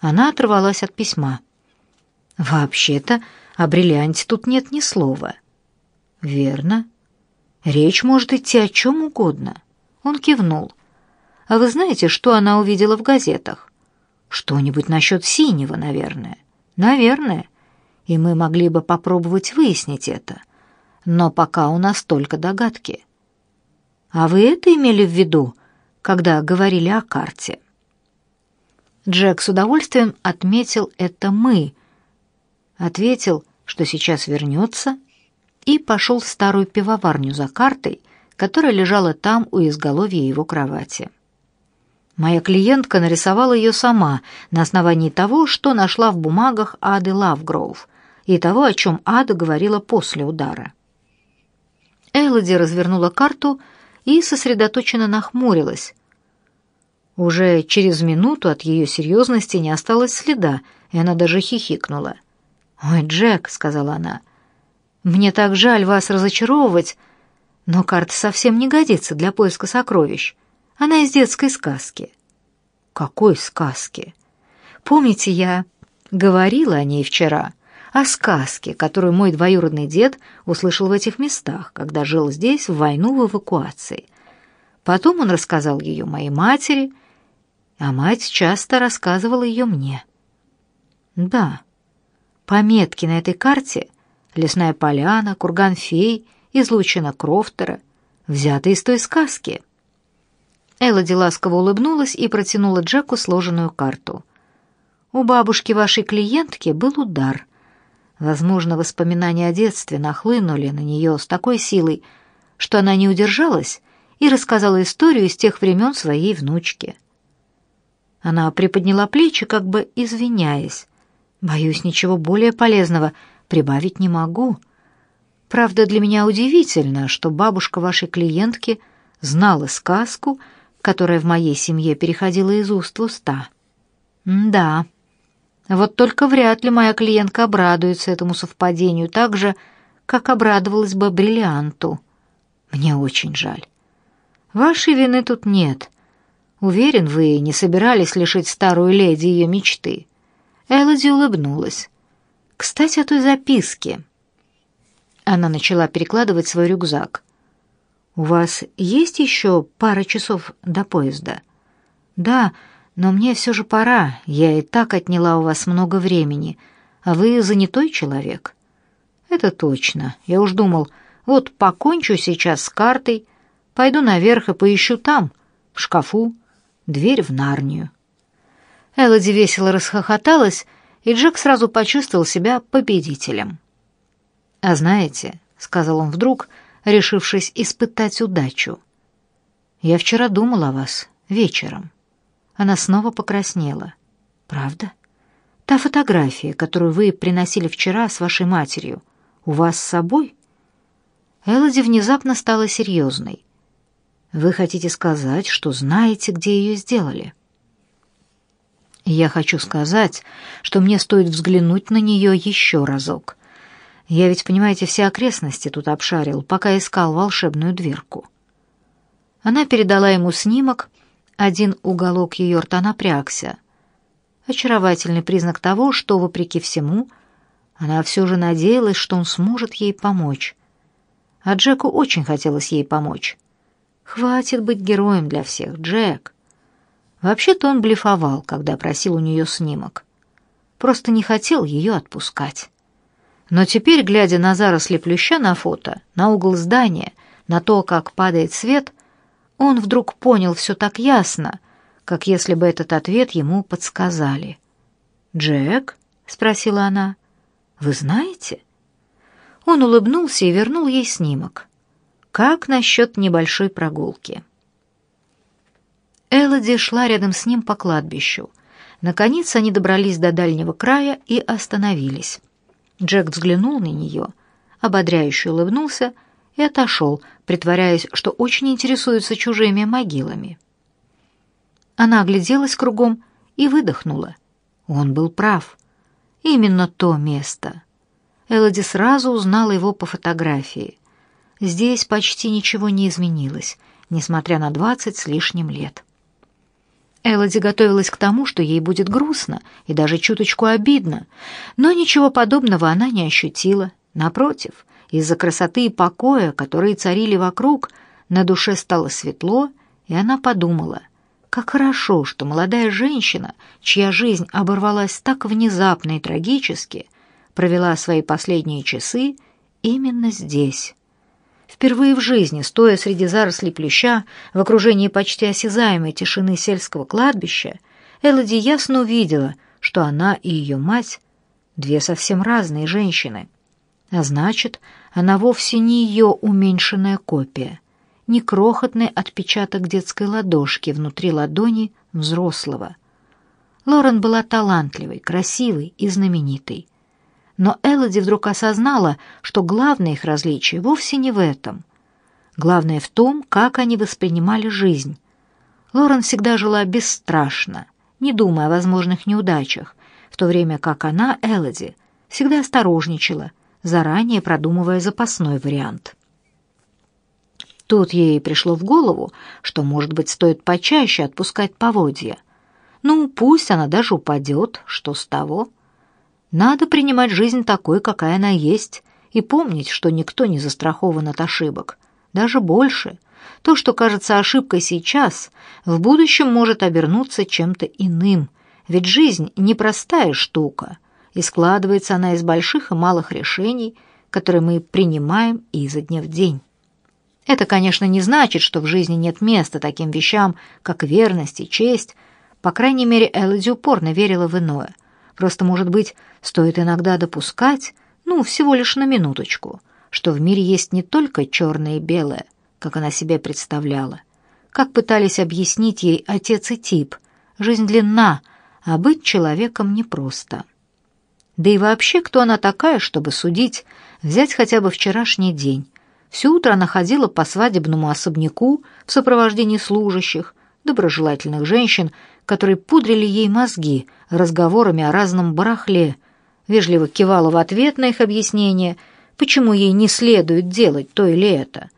Она оторвалась от письма. «Вообще-то о бриллианте тут нет ни слова». «Верно. Речь может идти о чем угодно». Он кивнул. «А вы знаете, что она увидела в газетах?» «Что-нибудь насчет синего, наверное». «Наверное. И мы могли бы попробовать выяснить это. Но пока у нас только догадки». «А вы это имели в виду, когда говорили о карте?» Джек с удовольствием отметил это «мы», ответил, что сейчас вернется, и пошел в старую пивоварню за картой, которая лежала там у изголовья его кровати. Моя клиентка нарисовала ее сама на основании того, что нашла в бумагах Ады Лавгроув и того, о чем Ада говорила после удара. Элоди развернула карту и сосредоточенно нахмурилась. Уже через минуту от ее серьезности не осталось следа, и она даже хихикнула. «Ой, Джек», — сказала она, — «мне так жаль вас разочаровывать, но карта совсем не годится для поиска сокровищ. Она из детской сказки». «Какой сказки?» «Помните, я говорила о ней вчера, о сказке, которую мой двоюродный дед услышал в этих местах, когда жил здесь в войну в эвакуации. Потом он рассказал ее моей матери, а мать часто рассказывала ее мне». «Да», Пометки на этой карте — лесная поляна, курган фей, излучина Крофтера — взяты из той сказки. Элоди ласково улыбнулась и протянула Джеку сложенную карту. «У бабушки вашей клиентки был удар. Возможно, воспоминания о детстве нахлынули на нее с такой силой, что она не удержалась и рассказала историю из тех времен своей внучке». Она приподняла плечи, как бы извиняясь, Боюсь, ничего более полезного прибавить не могу. Правда, для меня удивительно, что бабушка вашей клиентки знала сказку, которая в моей семье переходила из уст в уста. М да. Вот только вряд ли моя клиентка обрадуется этому совпадению так же, как обрадовалась бы бриллианту. Мне очень жаль. Вашей вины тут нет. Уверен, вы не собирались лишить старую леди ее мечты. Элоди улыбнулась. «Кстати, о той записке». Она начала перекладывать свой рюкзак. «У вас есть еще пара часов до поезда?» «Да, но мне все же пора. Я и так отняла у вас много времени. А вы занятой человек?» «Это точно. Я уж думал, вот покончу сейчас с картой, пойду наверх и поищу там, в шкафу, дверь в Нарнию. Элоди весело расхохоталась, и Джек сразу почувствовал себя победителем. «А знаете», — сказал он вдруг, решившись испытать удачу, «я вчера думал о вас вечером». Она снова покраснела. «Правда? Та фотография, которую вы приносили вчера с вашей матерью, у вас с собой?» Элоди внезапно стала серьезной. «Вы хотите сказать, что знаете, где ее сделали?» Я хочу сказать, что мне стоит взглянуть на нее еще разок. Я ведь, понимаете, все окрестности тут обшарил, пока искал волшебную дверку. Она передала ему снимок, один уголок ее рта напрягся. Очаровательный признак того, что, вопреки всему, она все же надеялась, что он сможет ей помочь. А Джеку очень хотелось ей помочь. «Хватит быть героем для всех, Джек. Вообще-то он блефовал, когда просил у нее снимок. Просто не хотел ее отпускать. Но теперь, глядя на заросли плюща на фото, на угол здания, на то, как падает свет, он вдруг понял все так ясно, как если бы этот ответ ему подсказали. «Джек?» — спросила она. «Вы знаете?» Он улыбнулся и вернул ей снимок. «Как насчет небольшой прогулки?» Элоди шла рядом с ним по кладбищу. Наконец они добрались до дальнего края и остановились. Джек взглянул на нее, ободряюще улыбнулся и отошел, притворяясь, что очень интересуется чужими могилами. Она огляделась кругом и выдохнула. Он был прав. Именно то место. Элоди сразу узнала его по фотографии. Здесь почти ничего не изменилось, несмотря на двадцать с лишним лет. Элоди готовилась к тому, что ей будет грустно и даже чуточку обидно, но ничего подобного она не ощутила. Напротив, из-за красоты и покоя, которые царили вокруг, на душе стало светло, и она подумала, как хорошо, что молодая женщина, чья жизнь оборвалась так внезапно и трагически, провела свои последние часы именно здесь. Впервые в жизни, стоя среди зарослей плюща, в окружении почти осязаемой тишины сельского кладбища, Элоди ясно увидела, что она и ее мать — две совсем разные женщины. А значит, она вовсе не ее уменьшенная копия, не крохотный отпечаток детской ладошки внутри ладони взрослого. Лорен была талантливой, красивой и знаменитой. Но Элоди вдруг осознала, что главное их различие вовсе не в этом. Главное в том, как они воспринимали жизнь. Лорен всегда жила бесстрашно, не думая о возможных неудачах, в то время как она, Элоди, всегда осторожничала, заранее продумывая запасной вариант. Тут ей пришло в голову, что, может быть, стоит почаще отпускать поводья. Ну, пусть она даже упадет, что с того? Надо принимать жизнь такой, какая она есть, и помнить, что никто не застрахован от ошибок. Даже больше. То, что кажется ошибкой сейчас, в будущем может обернуться чем-то иным. Ведь жизнь — непростая штука, и складывается она из больших и малых решений, которые мы принимаем изо дня в день. Это, конечно, не значит, что в жизни нет места таким вещам, как верность и честь. По крайней мере, Элоди упорно верила в иное — Просто, может быть, стоит иногда допускать, ну, всего лишь на минуточку, что в мире есть не только черное и белое, как она себе представляла. Как пытались объяснить ей отец и тип. Жизнь длинна, а быть человеком непросто. Да и вообще, кто она такая, чтобы судить, взять хотя бы вчерашний день. Все утро она ходила по свадебному особняку в сопровождении служащих, доброжелательных женщин, которые пудрили ей мозги разговорами о разном барахле, вежливо кивала в ответ на их объяснение, почему ей не следует делать то или это.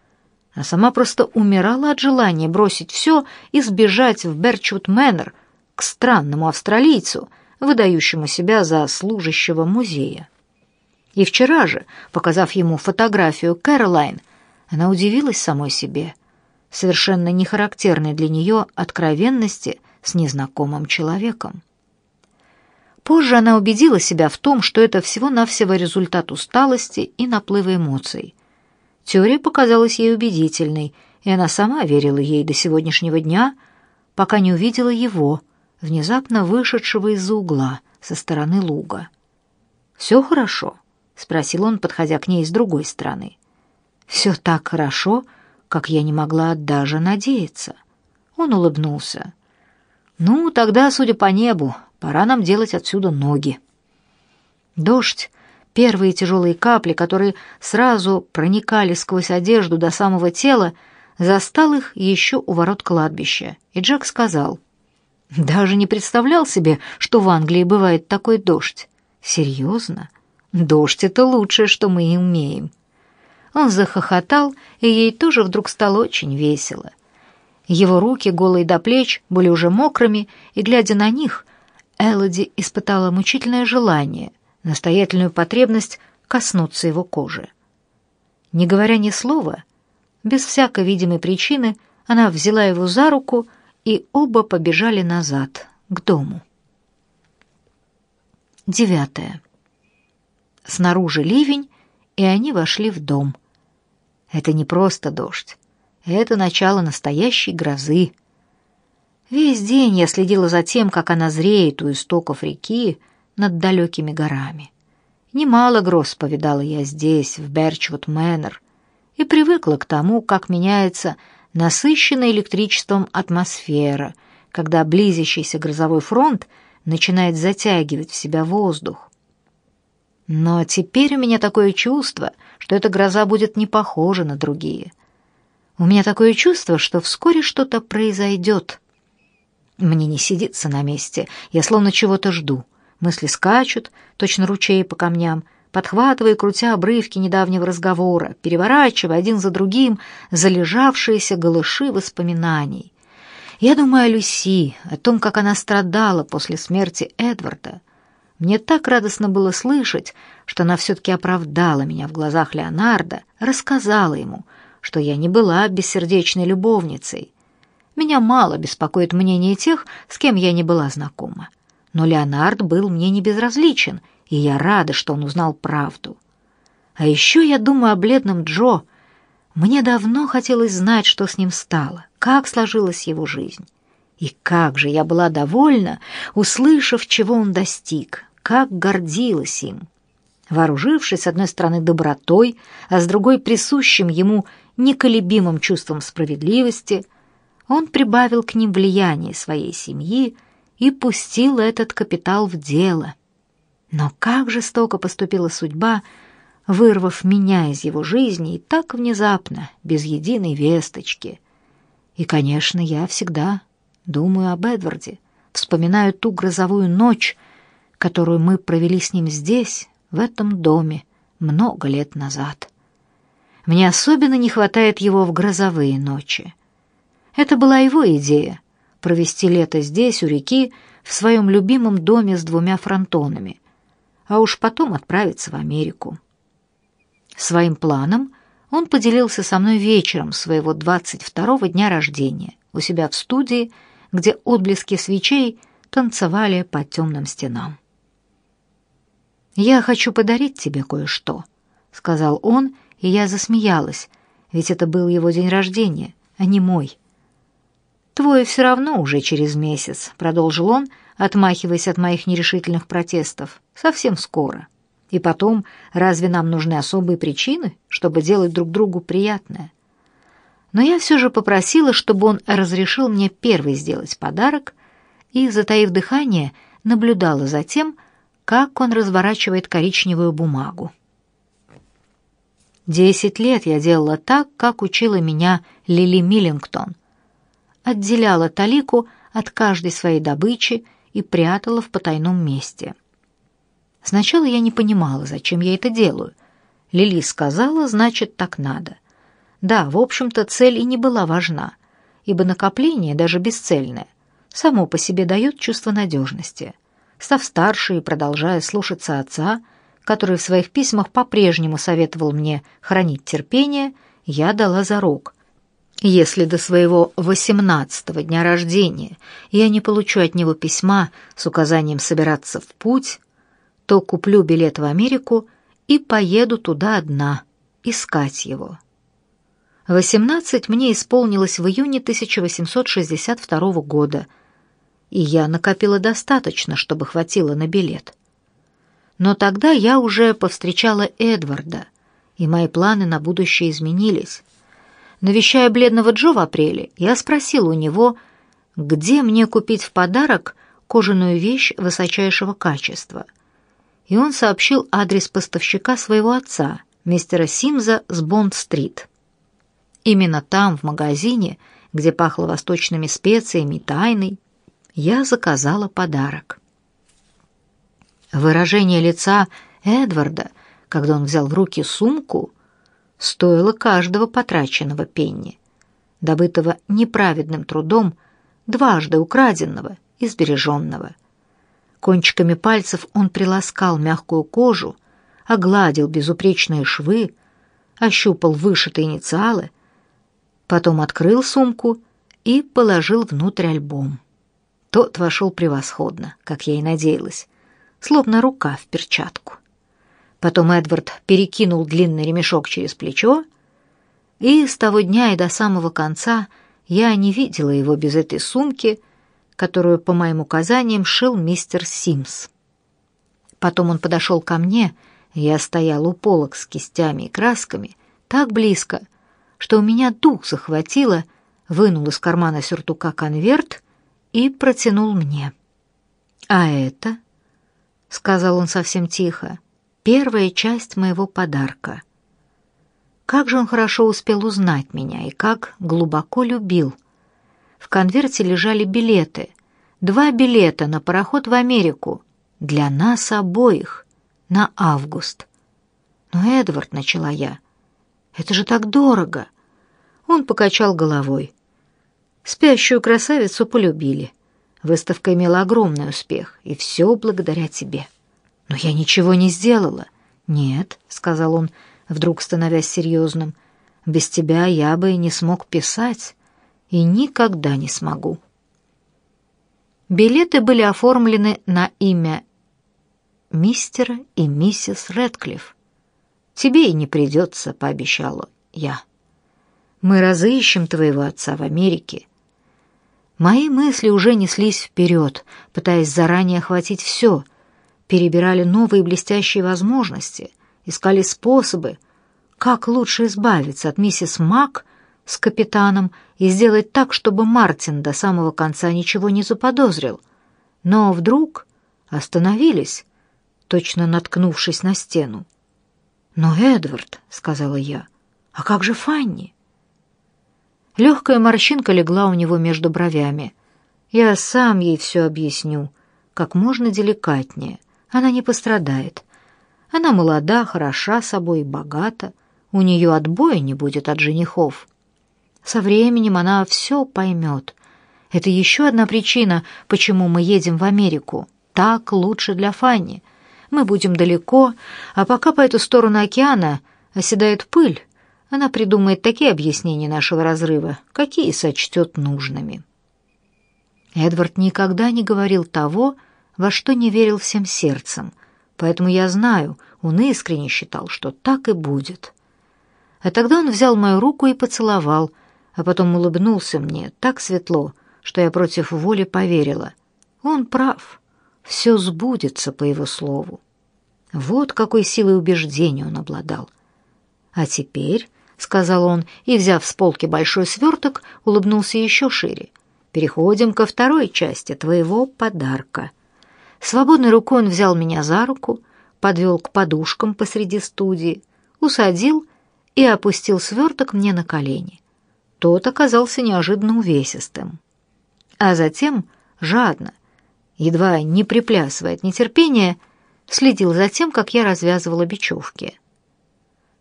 А сама просто умирала от желания бросить все и сбежать в Берчвуд Мэннер к странному австралийцу, выдающему себя за служащего музея. И вчера же, показав ему фотографию Кэролайн, она удивилась самой себе, совершенно не характерной для нее откровенности с незнакомым человеком. Позже она убедила себя в том, что это всего-навсего результат усталости и наплыва эмоций. Теория показалась ей убедительной, и она сама верила ей до сегодняшнего дня, пока не увидела его, внезапно вышедшего из-за угла со стороны луга. «Все хорошо?» — спросил он, подходя к ней с другой стороны. «Все так хорошо, как я не могла даже надеяться». Он улыбнулся. Ну, тогда, судя по небу, пора нам делать отсюда ноги. Дождь, первые тяжелые капли, которые сразу проникали сквозь одежду до самого тела, застал их еще у ворот кладбища. И Джек сказал: "Даже не представлял себе, что в Англии бывает такой дождь. Серьезно? Дождь это лучшее, что мы умеем". Он захохотал, и ей тоже вдруг стало очень весело. Его руки, голые до плеч, были уже мокрыми, и, глядя на них, Элоди испытала мучительное желание, настоятельную потребность коснуться его кожи. Не говоря ни слова, без всякой видимой причины, она взяла его за руку, и оба побежали назад, к дому. Девятое. Снаружи ливень, и они вошли в дом. Это не просто дождь. Это начало настоящей грозы. Весь день я следила за тем, как она зреет у истоков реки над далекими горами. Немало гроз повидала я здесь, в Берчвуд-Мэннер, и привыкла к тому, как меняется насыщенная электричеством атмосфера, когда близящийся грозовой фронт начинает затягивать в себя воздух. Но теперь у меня такое чувство, что эта гроза будет не похожа на другие. У меня такое чувство, что вскоре что-то произойдет. Мне не сидится на месте, я словно чего-то жду. Мысли скачут, точно ручей по камням, подхватывая крутя обрывки недавнего разговора, переворачивая один за другим залежавшиеся голыши воспоминаний. Я думаю о Люси, о том, как она страдала после смерти Эдварда. Мне так радостно было слышать, что она все-таки оправдала меня в глазах Леонардо, рассказала ему, что я не была бессердечной любовницей. Меня мало беспокоит мнение тех, с кем я не была знакома. Но Леонард был мне не безразличен, и я рада, что он узнал правду. А еще я думаю о бледном Джо. Мне давно хотелось знать, что с ним стало, как сложилась его жизнь. И как же я была довольна, услышав, чего он достиг, как гордилась им. Вооружившись, с одной стороны, добротой, а с другой — присущим ему неколебимым чувством справедливости, он прибавил к ним влияние своей семьи и пустил этот капитал в дело. Но как жестоко поступила судьба, вырвав меня из его жизни и так внезапно, без единой весточки. И, конечно, я всегда думаю об Эдварде, вспоминаю ту грозовую ночь, которую мы провели с ним здесь, в этом доме, много лет назад. Мне особенно не хватает его в грозовые ночи. Это была его идея — провести лето здесь, у реки, в своем любимом доме с двумя фронтонами, а уж потом отправиться в Америку. Своим планом он поделился со мной вечером своего 22-го дня рождения у себя в студии, где отблески свечей танцевали по темным стенам. «Я хочу подарить тебе кое-что», — сказал он, и я засмеялась, ведь это был его день рождения, а не мой. «Твой все равно уже через месяц», — продолжил он, отмахиваясь от моих нерешительных протестов. «Совсем скоро. И потом, разве нам нужны особые причины, чтобы делать друг другу приятное?» Но я все же попросила, чтобы он разрешил мне первый сделать подарок, и, затаив дыхание, наблюдала за тем, как он разворачивает коричневую бумагу. Десять лет я делала так, как учила меня Лили Миллингтон. Отделяла талику от каждой своей добычи и прятала в потайном месте. Сначала я не понимала, зачем я это делаю. Лили сказала, значит, так надо. Да, в общем-то, цель и не была важна, ибо накопление, даже бесцельное, само по себе дает чувство надежности — Став старше и продолжая слушаться отца, который в своих письмах по-прежнему советовал мне хранить терпение, я дала зарок. Если до своего восемнадцатого дня рождения я не получу от него письма с указанием собираться в путь, то куплю билет в Америку и поеду туда одна, искать его. Восемнадцать мне исполнилось в июне 1862 года — и я накопила достаточно, чтобы хватило на билет. Но тогда я уже повстречала Эдварда, и мои планы на будущее изменились. Навещая бледного Джо в апреле, я спросила у него, где мне купить в подарок кожаную вещь высочайшего качества. И он сообщил адрес поставщика своего отца, мистера Симза с Бонд-стрит. Именно там, в магазине, где пахло восточными специями и тайной, я заказала подарок. Выражение лица Эдварда, когда он взял в руки сумку, стоило каждого потраченного пенни, добытого неправедным трудом, дважды украденного и сбереженного. Кончиками пальцев он приласкал мягкую кожу, огладил безупречные швы, ощупал вышитые инициалы, потом открыл сумку и положил внутрь альбом. Тот вошел превосходно, как я и надеялась, словно рука в перчатку. Потом Эдвард перекинул длинный ремешок через плечо, и с того дня и до самого конца я не видела его без этой сумки, которую, по моим указаниям, шил мистер Симс. Потом он подошел ко мне, я стоял у полок с кистями и красками, так близко, что у меня дух захватило, вынул из кармана сюртука конверт и протянул мне. «А это?» — сказал он совсем тихо. «Первая часть моего подарка». Как же он хорошо успел узнать меня и как глубоко любил. В конверте лежали билеты. Два билета на пароход в Америку. Для нас обоих. На август. «Но, Эдвард», — начала я, — «это же так дорого». Он покачал головой. Спящую красавицу полюбили. Выставка имела огромный успех, и все благодаря тебе. Но я ничего не сделала. Нет, сказал он, вдруг становясь серьезным. Без тебя я бы не смог писать и никогда не смогу. Билеты были оформлены на имя мистера и миссис Рэдклифф. Тебе и не придется, пообещала я. Мы разыщем твоего отца в Америке. Мои мысли уже неслись вперед, пытаясь заранее охватить все, перебирали новые блестящие возможности, искали способы, как лучше избавиться от миссис Мак с капитаном и сделать так, чтобы Мартин до самого конца ничего не заподозрил. Но вдруг остановились, точно наткнувшись на стену. «Но, Эдвард», — сказала я, — «а как же Фанни?» Легкая морщинка легла у него между бровями. «Я сам ей все объясню, как можно деликатнее. Она не пострадает. Она молода, хороша собой, богата. У нее отбоя не будет от женихов. Со временем она все поймет. Это еще одна причина, почему мы едем в Америку. Так лучше для Фанни. Мы будем далеко, а пока по эту сторону океана оседает пыль, она придумает такие объяснения нашего разрыва, какие сочтет нужными. Эдвард никогда не говорил того, во что не верил всем сердцем, поэтому я знаю, он искренне считал, что так и будет. А тогда он взял мою руку и поцеловал, а потом улыбнулся мне так светло, что я против воли поверила. Он прав, все сбудется по его слову. Вот какой силой убеждения он обладал. А теперь, — сказал он, и, взяв с полки большой сверток, улыбнулся еще шире, — переходим ко второй части твоего подарка. Свободной рукой он взял меня за руку, подвел к подушкам посреди студии, усадил и опустил сверток мне на колени. Тот оказался неожиданно увесистым. А затем, жадно, едва не приплясывая от нетерпения, следил за тем, как я развязывала бечевки.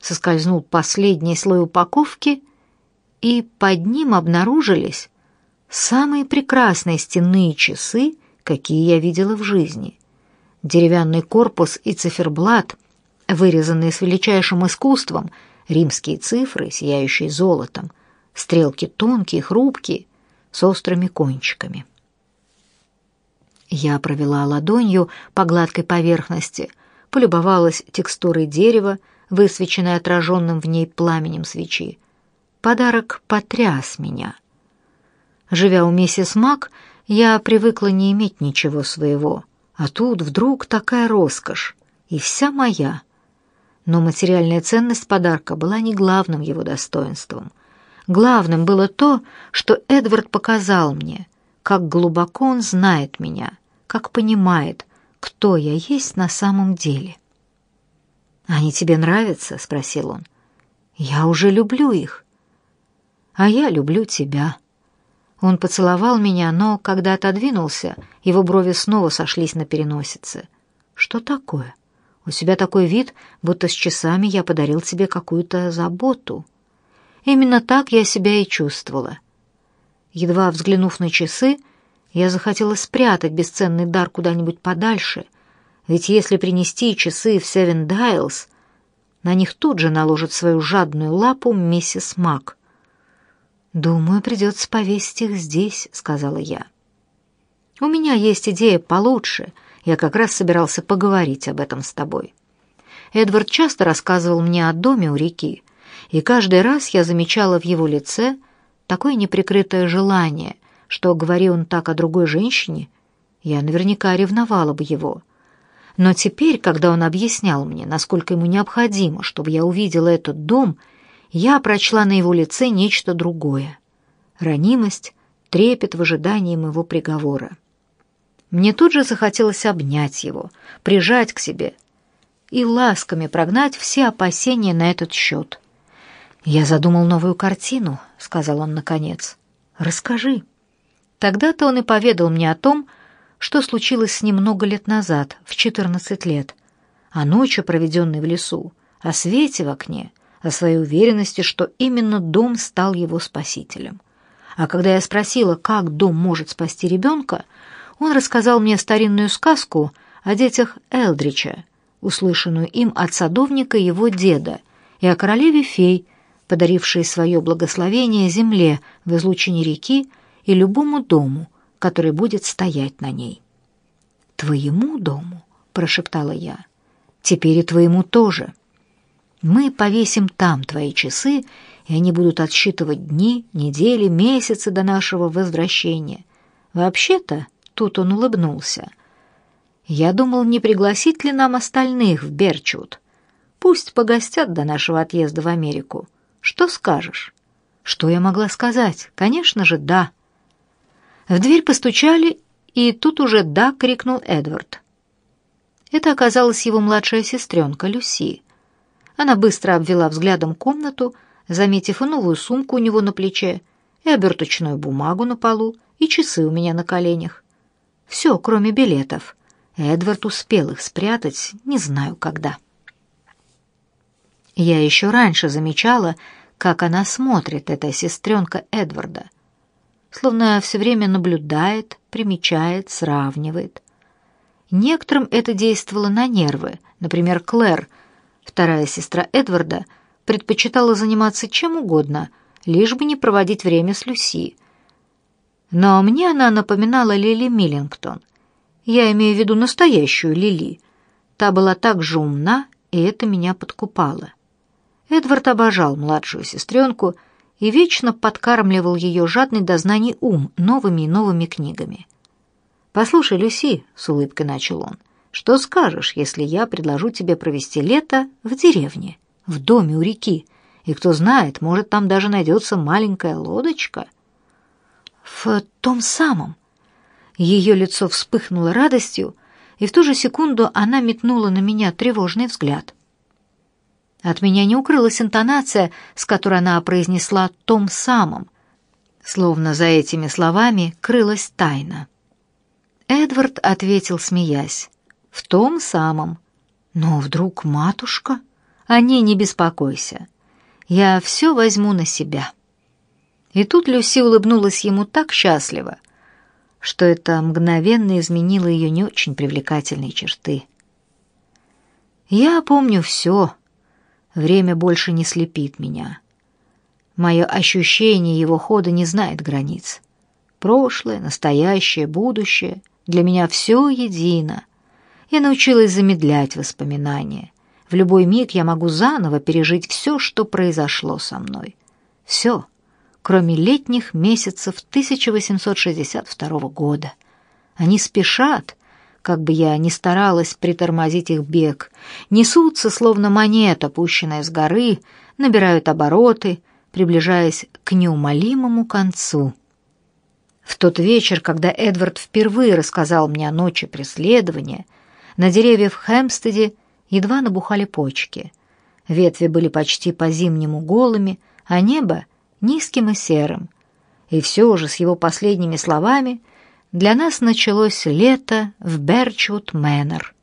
Соскользнул последний слой упаковки, и под ним обнаружились самые прекрасные стенные часы, какие я видела в жизни. Деревянный корпус и циферблат, вырезанные с величайшим искусством, римские цифры, сияющие золотом, стрелки тонкие, хрупкие, с острыми кончиками. Я провела ладонью по гладкой поверхности, полюбовалась текстурой дерева, высвеченной отраженным в ней пламенем свечи. Подарок потряс меня. Живя у миссис Мак, я привыкла не иметь ничего своего, а тут вдруг такая роскошь, и вся моя. Но материальная ценность подарка была не главным его достоинством. Главным было то, что Эдвард показал мне — как глубоко он знает меня, как понимает, кто я есть на самом деле. «Они тебе нравятся?» — спросил он. «Я уже люблю их». «А я люблю тебя». Он поцеловал меня, но, когда отодвинулся, его брови снова сошлись на переносице. «Что такое? У тебя такой вид, будто с часами я подарил тебе какую-то заботу». Именно так я себя и чувствовала. Едва взглянув на часы, я захотела спрятать бесценный дар куда-нибудь подальше, ведь если принести часы в Севен Дайлс, на них тут же наложит свою жадную лапу миссис Мак. «Думаю, придется повесить их здесь», — сказала я. «У меня есть идея получше. Я как раз собирался поговорить об этом с тобой». Эдвард часто рассказывал мне о доме у реки, и каждый раз я замечала в его лице такое неприкрытое желание, что, говорил он так о другой женщине, я наверняка ревновала бы его. Но теперь, когда он объяснял мне, насколько ему необходимо, чтобы я увидела этот дом, я прочла на его лице нечто другое. Ранимость, трепет в ожидании моего приговора. Мне тут же захотелось обнять его, прижать к себе и ласками прогнать все опасения на этот счет. «Я задумал новую картину», — сказал он наконец. «Расскажи». Тогда-то он и поведал мне о том, что случилось с ним много лет назад, в 14 лет, о ночи, проведенной в лесу, о свете в окне, о своей уверенности, что именно дом стал его спасителем, А когда я спросила, как дом может спасти ребенка, он рассказал мне старинную сказку о детях Элдрича, услышанную им от садовника его деда, и о королеве-фей, подарившей свое благословение земле в излучине реки и любому дому, который будет стоять на ней. «Твоему дому?» — прошептала я. «Теперь и твоему тоже. Мы повесим там твои часы, и они будут отсчитывать дни, недели, месяцы до нашего возвращения. Вообще-то, тут он улыбнулся. Я думал, не пригласить ли нам остальных в Берчут. Пусть погостят до нашего отъезда в Америку. Что скажешь? Что я могла сказать? Конечно же, да. В дверь постучали, и тут уже «да» крикнул Эдвард. Это оказалась его младшая сестренка Люси. Она быстро обвела взглядом комнату, заметив и новую сумку у него на плече, и оберточную бумагу на полу, и часы у меня на коленях. Все, кроме билетов. Эдвард успел их спрятать, не знаю когда. Я еще раньше замечала, как она смотрит, эта сестренка Эдварда. Словно все время наблюдает, примечает, сравнивает. Некоторым это действовало на нервы. Например, Клэр, вторая сестра Эдварда, предпочитала заниматься чем угодно, лишь бы не проводить время с Люси. Но мне она напоминала Лили Миллингтон. Я имею в виду настоящую Лили. Та была так же умна, и это меня подкупало. Эдвард обожал младшую сестренку и вечно подкармливал ее жадный до знаний ум новыми и новыми книгами. «Послушай, Люси», — с улыбкой начал он, — «что скажешь, если я предложу тебе провести лето в деревне, в доме у реки, и кто знает, может, там даже найдется маленькая лодочка?» «В том самом». Ее лицо вспыхнуло радостью, и в ту же секунду она метнула на меня тревожный взгляд. От меня не укрылась интонация, с которой она произнесла «том самом», словно за этими словами крылась тайна. Эдвард ответил, смеясь, «В том самом». «Но вдруг матушка?» «О ней не беспокойся. Я все возьму на себя». И тут Люси улыбнулась ему так счастливо, что это мгновенно изменило ее не очень привлекательные черты. «Я помню все», Время больше не слепит меня. Мое ощущение его хода не знает границ. Прошлое, настоящее, будущее — для меня все едино. Я научилась замедлять воспоминания. В любой миг я могу заново пережить все, что произошло со мной. Все, кроме летних месяцев 1862 года. Они спешат, как бы я ни старалась притормозить их бег, несутся, словно монета, пущенная с горы, набирают обороты, приближаясь к неумолимому концу. В тот вечер, когда Эдвард впервые рассказал мне о ночи преследования, на деревьях в Хэмстеде едва набухали почки. Ветви были почти по-зимнему голыми, а небо — низким и серым. И все же с его последними словами — для нас началось лето в Берчвуд Мэннер.